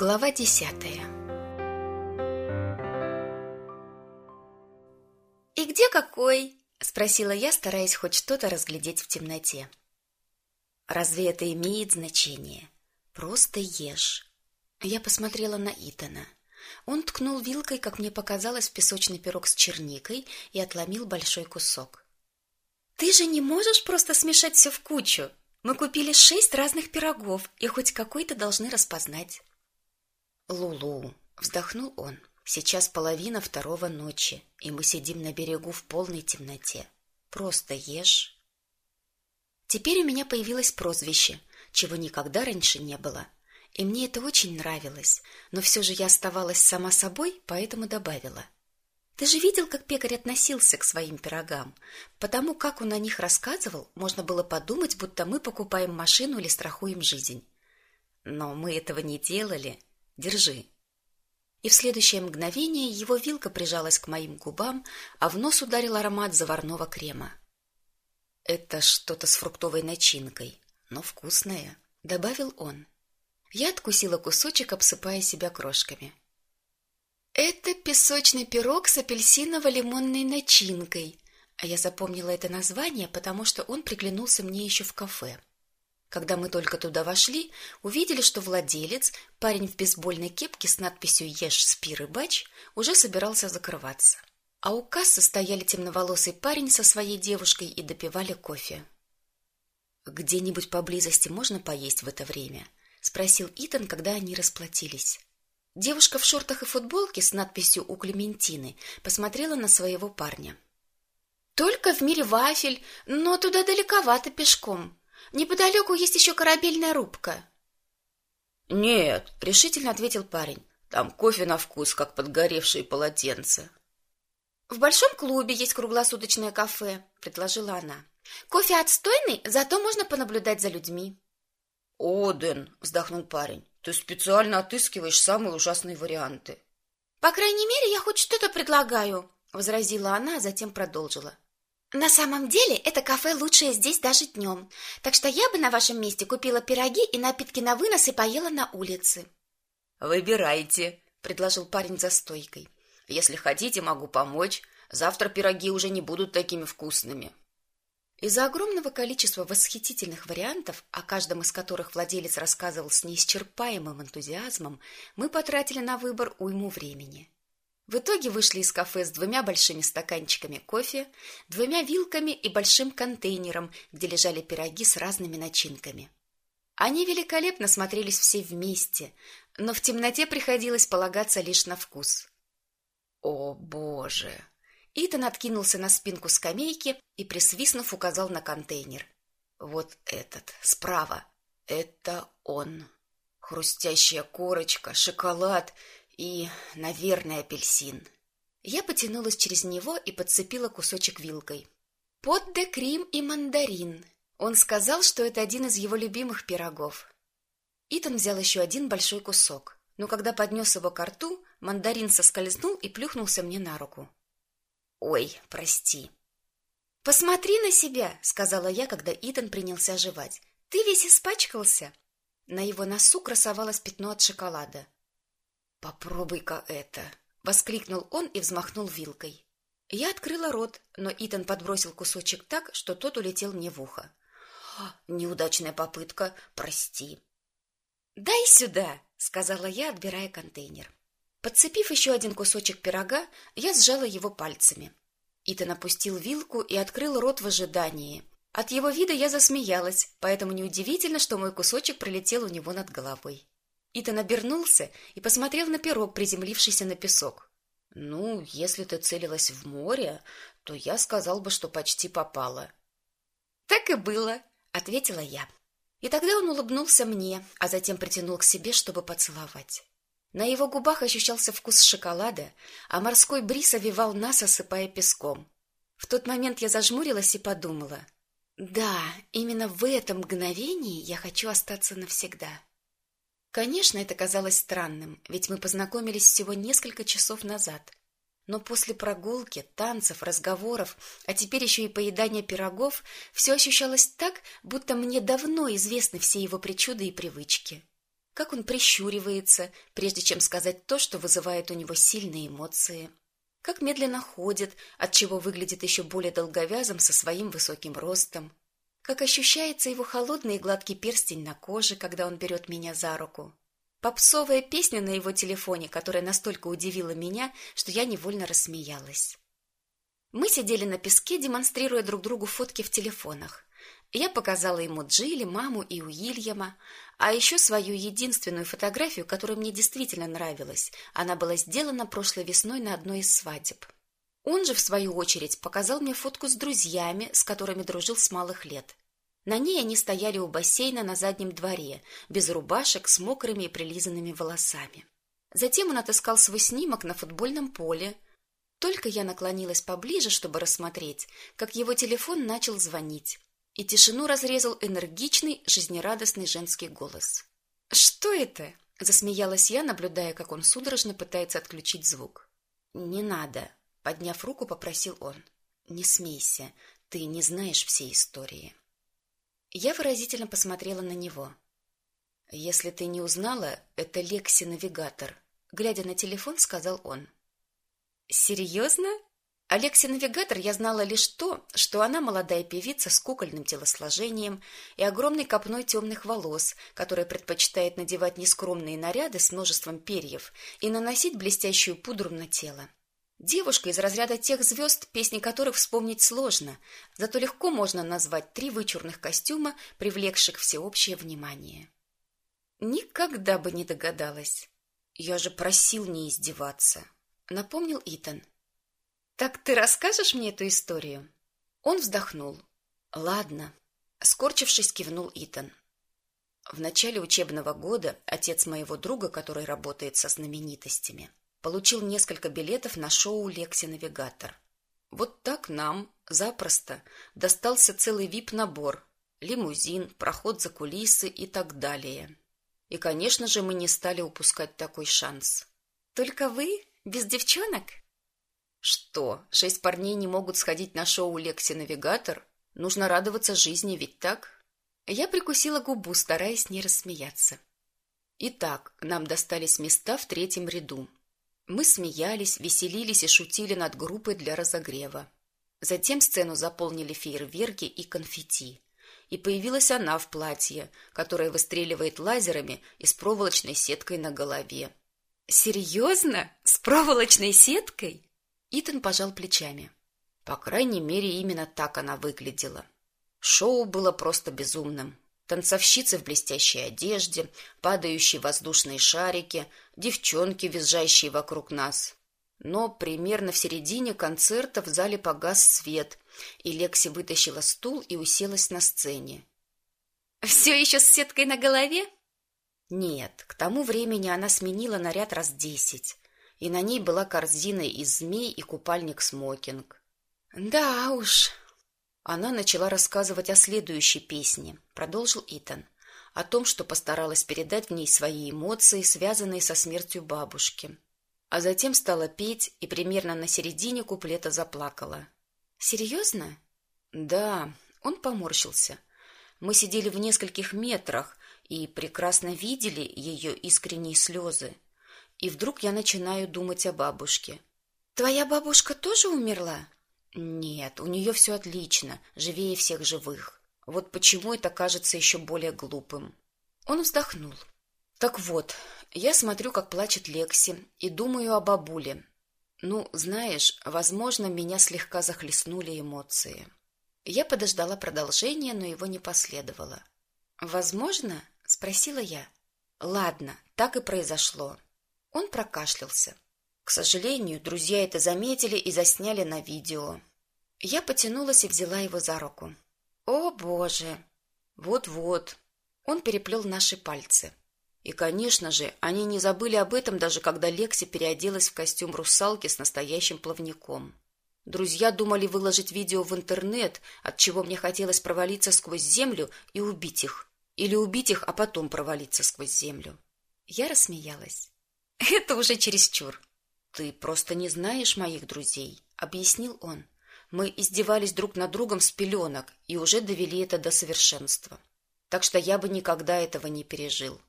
Глава десятая «И где какой?» — спросила я, стараясь хоть что-то разглядеть в темноте. «Разве это имеет значение? Просто ешь». Я посмотрела на Итана. Он ткнул вилкой, как мне показалось, в песочный пирог с черникой и отломил большой кусок. «Ты же не можешь просто смешать все в кучу? Мы купили шесть разных пирогов, и хоть какой-то должны распознать». «Лулу», — вздохнул он, — «сейчас половина второго ночи, и мы сидим на берегу в полной темноте. Просто ешь». Теперь у меня появилось прозвище, чего никогда раньше не было. И мне это очень нравилось, но все же я оставалась сама собой, поэтому добавила. Ты же видел, как пекарь относился к своим пирогам? Потому как он о них рассказывал, можно было подумать, будто мы покупаем машину или страхуем жизнь. Но мы этого не делали, Держи. И в следующее мгновение его вилка прижалась к моим губам, а в нос ударил аромат заварного крема. Это что-то с фруктовой начинкой, но вкусное, добавил он. Я откусила кусочек, обсыпая себя крошками. Это песочный пирог с апельсиново-лимонной начинкой. А я запомнила это название, потому что он приглянулся мне еще в кафе. Когда мы только туда вошли, увидели, что владелец, парень в бейсбольной кепке с надписью «Ешь, спи, рыбач», уже собирался закрываться. А у кассы стояли темноволосый парень со своей девушкой и допивали кофе. «Где-нибудь поблизости можно поесть в это время?» — спросил Итан, когда они расплатились. Девушка в шортах и футболке с надписью «У Клементины» посмотрела на своего парня. «Только в мире вафель, но туда далековато пешком», Неподалеку есть еще корабельная рубка. Нет, решительно ответил парень. Там кофе на вкус, как подгоревшие полотенца. В большом клубе есть круглосуточное кафе, предложила она. Кофе отстойный, зато можно понаблюдать за людьми. Оден, вздохнул парень. Ты специально отыскиваешь самые ужасные варианты. По крайней мере, я хоть что-то предлагаю, возразила она, а затем продолжила. На самом деле, это кафе лучшее здесь даже днем. Так что я бы на вашем месте купила пироги и напитки на вынос и поела на улице. Выбирайте, предложил парень за стойкой. Если хотите, могу помочь. Завтра пироги уже не будут такими вкусными. Из-за огромного количества восхитительных вариантов, о каждом из которых владелец рассказывал с неисчерпаемым энтузиазмом, мы потратили на выбор уйму времени. В итоге вышли из кафе с двумя большими стаканчиками кофе, двумя вилками и большим контейнером, где лежали пироги с разными начинками. Они великолепно смотрелись все вместе, но в темноте приходилось полагаться лишь на вкус. О, боже. Итан откинулся на спинку скамейки и присвистнув указал на контейнер. Вот этот, справа. Это он. Хрустящая корочка, шоколад и, наверное, апельсин. Я потянулась через него и подцепила кусочек вилкой. Под де крим и мандарин. Он сказал, что это один из его любимых пирогов. Итан взял еще один большой кусок, но когда поднес его к рту, мандарин соскользнул и плюхнулся мне на руку. Ой, прости. Посмотри на себя, сказала я, когда Итан принялся жевать. Ты весь испачкался. На его носу красовалось пятно от шоколада. Попробуй-ка это, воскликнул он и взмахнул вилкой. Я открыла рот, но Итан подбросил кусочек так, что тот улетел мне в ухо. Неудачная попытка, прости. Дай сюда, сказала я, отбирая контейнер. Подцепив еще один кусочек пирога, я сжала его пальцами. Итан опустил вилку и открыл рот в ожидании. От его вида я засмеялась, поэтому неудивительно, что мой кусочек пролетел у него над головой. Итан обернулся и посмотрел на пирог, приземлившийся на песок. Ну, если ты целилась в море, то я сказал бы, что почти попала. Так и было, ответила я. И тогда он улыбнулся мне, а затем притянул к себе, чтобы поцеловать. На его губах ощущался вкус шоколада, а морской бриз овивал нас, осыпая песком. В тот момент я зажмурилась и подумала: да, именно в этом мгновении я хочу остаться навсегда. Конечно, это казалось странным, ведь мы познакомились всего несколько часов назад. Но после прогулки, танцев, разговоров, а теперь еще и поедания пирогов, все ощущалось так, будто мне давно известны все его причуды и привычки. как он прищуривается, прежде чем сказать то, что вызывает у него сильные эмоции, как медленно ходит, отчего выглядит еще более долговязым со своим высоким ростом, как ощущается его холодный и гладкий перстень на коже, когда он берет меня за руку. Попсовая песня на его телефоне, которая настолько удивила меня, что я невольно рассмеялась. Мы сидели на песке, демонстрируя друг другу фотки в телефонах. Я показала ему Джилли, маму и Уильяма, а еще свою единственную фотографию, которая мне действительно нравилась. Она была сделана прошлой весной на одной из свадеб. Он же, в свою очередь, показал мне фотку с друзьями, с которыми дружил с малых лет. На ней они стояли у бассейна на заднем дворе, без рубашек, с мокрыми и прилизанными волосами. Затем он отыскал свой снимок на футбольном поле. Только я наклонилась поближе, чтобы рассмотреть, как его телефон начал звонить и тишину разрезал энергичный, жизнерадостный женский голос. «Что это?» – засмеялась я, наблюдая, как он судорожно пытается отключить звук. «Не надо», – подняв руку, попросил он. «Не смейся, ты не знаешь всей истории». Я выразительно посмотрела на него. «Если ты не узнала, это Лекси-навигатор», – глядя на телефон, сказал он. «Серьезно?» Алексе-навигатор я знала лишь то, что она молодая певица с кукольным телосложением и огромной копной темных волос, которая предпочитает надевать нескромные наряды с множеством перьев и наносить блестящую пудру на тело. Девушка из разряда тех звезд, песни которых вспомнить сложно, зато легко можно назвать три вычурных костюма, привлекших всеобщее внимание. Никогда бы не догадалась. Я же просил не издеваться, напомнил Итан. «Так ты расскажешь мне эту историю?» Он вздохнул. «Ладно», — скорчившись, кивнул Итан. В начале учебного года отец моего друга, который работает со знаменитостями, получил несколько билетов на шоу «Лекси-навигатор». Вот так нам, запросто, достался целый вип-набор, лимузин, проход за кулисы и так далее. И, конечно же, мы не стали упускать такой шанс. «Только вы? Без девчонок?» Что, шесть парней не могут сходить на шоу Лекси Навигатор? Нужно радоваться жизни, ведь так? Я прикусила губу, стараясь не рассмеяться. Итак, нам достались места в третьем ряду. Мы смеялись, веселились и шутили над группой для разогрева. Затем сцену заполнили фейерверки и конфетти. И появилась она в платье, которое выстреливает лазерами и с проволочной сеткой на голове. «Серьезно? С проволочной сеткой?» Итан пожал плечами. По крайней мере, именно так она выглядела. Шоу было просто безумным. Танцовщицы в блестящей одежде, падающие воздушные шарики, девчонки, визжащие вокруг нас. Но примерно в середине концерта в зале погас свет, и Лекси вытащила стул и уселась на сцене. «Все еще с сеткой на голове?» Нет, к тому времени она сменила наряд раз десять и на ней была корзина из змей и купальник-смокинг. «Да уж...» Она начала рассказывать о следующей песне, продолжил Итан, о том, что постаралась передать в ней свои эмоции, связанные со смертью бабушки. А затем стала петь и примерно на середине куплета заплакала. «Серьезно?» «Да», он поморщился. Мы сидели в нескольких метрах и прекрасно видели ее искренние слезы. И вдруг я начинаю думать о бабушке. «Твоя бабушка тоже умерла?» «Нет, у нее все отлично, живее всех живых. Вот почему это кажется еще более глупым». Он вздохнул. «Так вот, я смотрю, как плачет Лекси, и думаю о бабуле. Ну, знаешь, возможно, меня слегка захлестнули эмоции». Я подождала продолжения, но его не последовало. «Возможно?» — спросила я. «Ладно, так и произошло. Он прокашлялся. К сожалению, друзья это заметили и засняли на видео. Я потянулась и взяла его за руку. «О, Боже!» «Вот-вот!» Он переплел наши пальцы. И, конечно же, они не забыли об этом, даже когда Лекси переоделась в костюм русалки с настоящим плавником. Друзья думали выложить видео в интернет, от чего мне хотелось провалиться сквозь землю и убить их. Или убить их, а потом провалиться сквозь землю. Я рассмеялась. Это уже чересчур. Ты просто не знаешь моих друзей, объяснил он. Мы издевались друг над другом с пеленок и уже довели это до совершенства. Так что я бы никогда этого не пережил.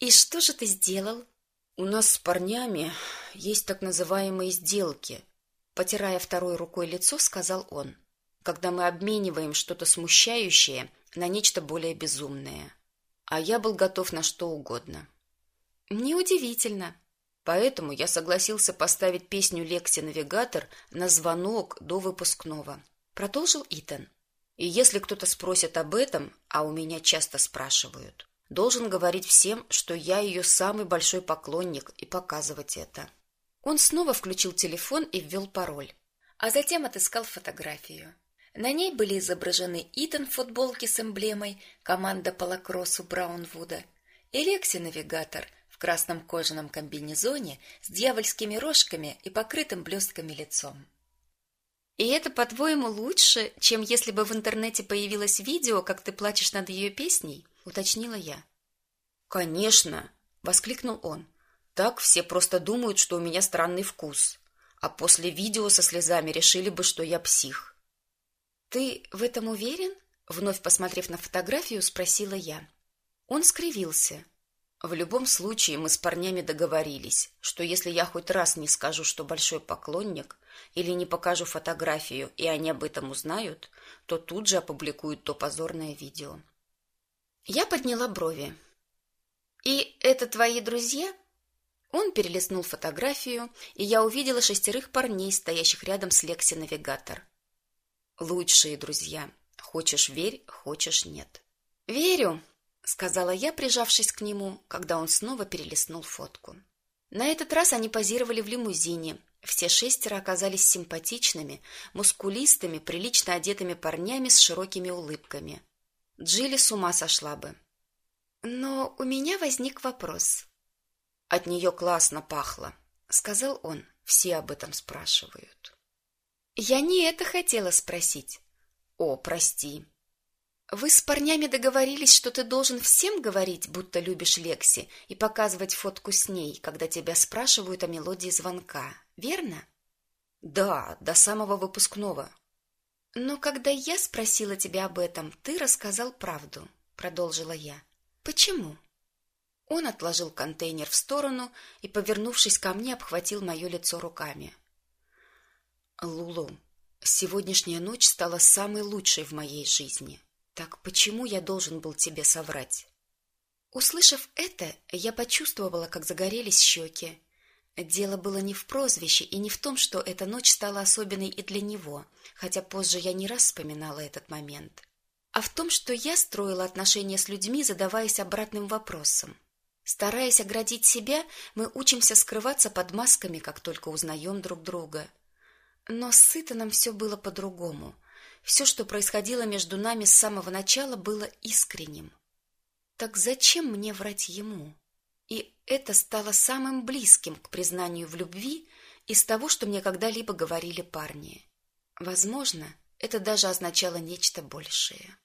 И что же ты сделал? У нас с парнями есть так называемые сделки, потирая второй рукой лицо, сказал он. Когда мы обмениваем что-то смущающее на нечто более безумное. А я был готов на что угодно. Неудивительно. Поэтому я согласился поставить песню Лекси Навигатор на звонок до выпускного. Продолжил Итан. И если кто-то спросит об этом, а у меня часто спрашивают, должен говорить всем, что я ее самый большой поклонник и показывать это. Он снова включил телефон и ввел пароль, а затем отыскал фотографию. На ней были изображены Итан в футболке с эмблемой команда по лакроссу Браунвуда и Лекси Навигатор в красном кожаном комбинезоне с дьявольскими рожками и покрытым блестками лицом. И это, по-твоему, лучше, чем если бы в интернете появилось видео, как ты плачешь над ее песней? уточнила я. Конечно, воскликнул он. Так все просто думают, что у меня странный вкус. А после видео со слезами решили бы, что я псих. Ты в этом уверен? Вновь посмотрев на фотографию, спросила я. Он скривился. В любом случае мы с парнями договорились, что если я хоть раз не скажу, что большой поклонник, или не покажу фотографию, и они об этом узнают, то тут же опубликуют то позорное видео. Я подняла брови. «И это твои друзья?» Он перелистнул фотографию, и я увидела шестерых парней, стоящих рядом с Лекси Навигатор. «Лучшие друзья. Хочешь – верь, хочешь – нет». «Верю», — сказала я, прижавшись к нему, когда он снова перелистнул фотку. На этот раз они позировали в лимузине, все шестеро оказались симпатичными, мускулистыми, прилично одетыми парнями с широкими улыбками. Джилли с ума сошла бы. Но у меня возник вопрос. От нее классно пахло, сказал он. Все об этом спрашивают. Я не это хотела спросить. О, прости. Вы с парнями договорились, что ты должен всем говорить, будто любишь Лекси, и показывать фотку с ней, когда тебя спрашивают о мелодии звонка верно? Да, до самого выпускного. Но когда я спросила тебя об этом, ты рассказал правду, продолжила я. Почему? Он отложил контейнер в сторону и, повернувшись ко мне, обхватил мое лицо руками. Лулу, сегодняшняя ночь стала самой лучшей в моей жизни. Так почему я должен был тебе соврать? Услышав это, я почувствовала, как загорелись щеки, Дело было не в прозвище и не в том, что эта ночь стала особенной и для него, хотя позже я не раз вспоминала этот момент, а в том, что я строила отношения с людьми, задаваясь обратным вопросом. Стараясь оградить себя, мы учимся скрываться под масками, как только узнаем друг друга. Но с Итаном все было по-другому. Все, что происходило между нами с самого начала, было искренним. Так зачем мне врать ему? И это стало самым близким к признанию в любви из того, что мне когда-либо говорили парни. Возможно, это даже означало нечто большее.